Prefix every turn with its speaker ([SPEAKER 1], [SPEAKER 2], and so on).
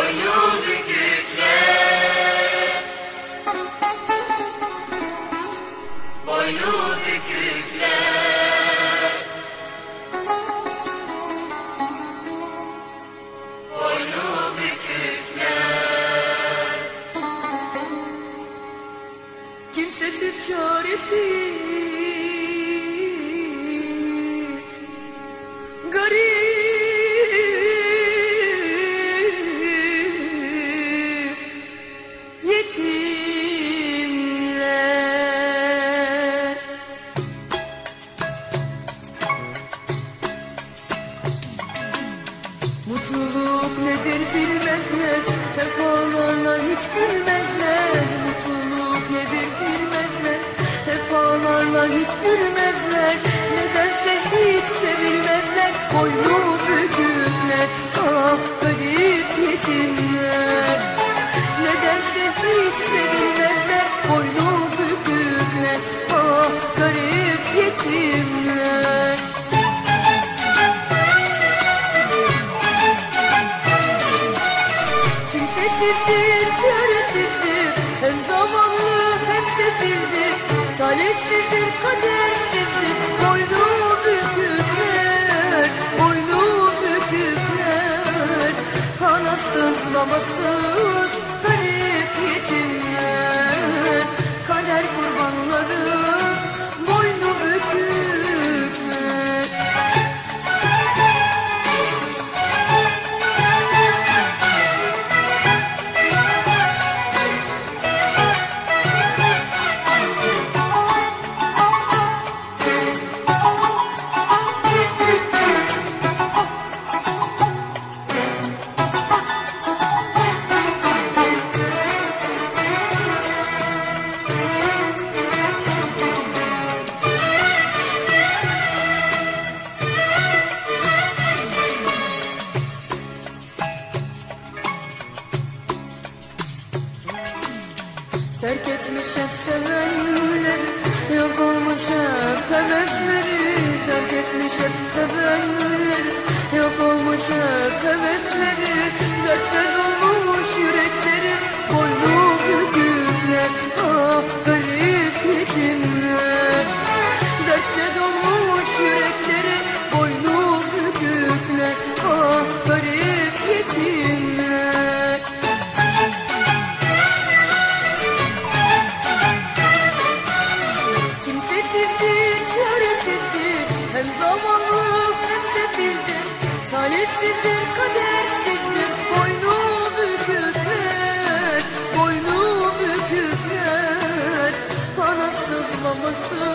[SPEAKER 1] boynu bükükler Boynu bükükler
[SPEAKER 2] Kimsesiz çaresiz nedir bilmezler Hep ağlarlar hiç gülmezler. Mutluluk nedir bilmezler Hep ağlarlar hiç gülmezler. Nedense hiç sevilmezler. Boynu Kimsesizdir, çaresizdir Hem zamanlı hem sefildir Talihsizdir, kadersizdir. Boynu bükükler Boynu bükükler. Anasız Terk etmiş hep sevenleri Yok olmuş hep hevesleri. Terk etmiş hep sevenleri Yok olmuş hep hevesleri. Dertte dolmuş zamanlılık hep sefildir Talihsizdir kadersizdir. Boynu bükükler Boynu bükükler. Anasız babasız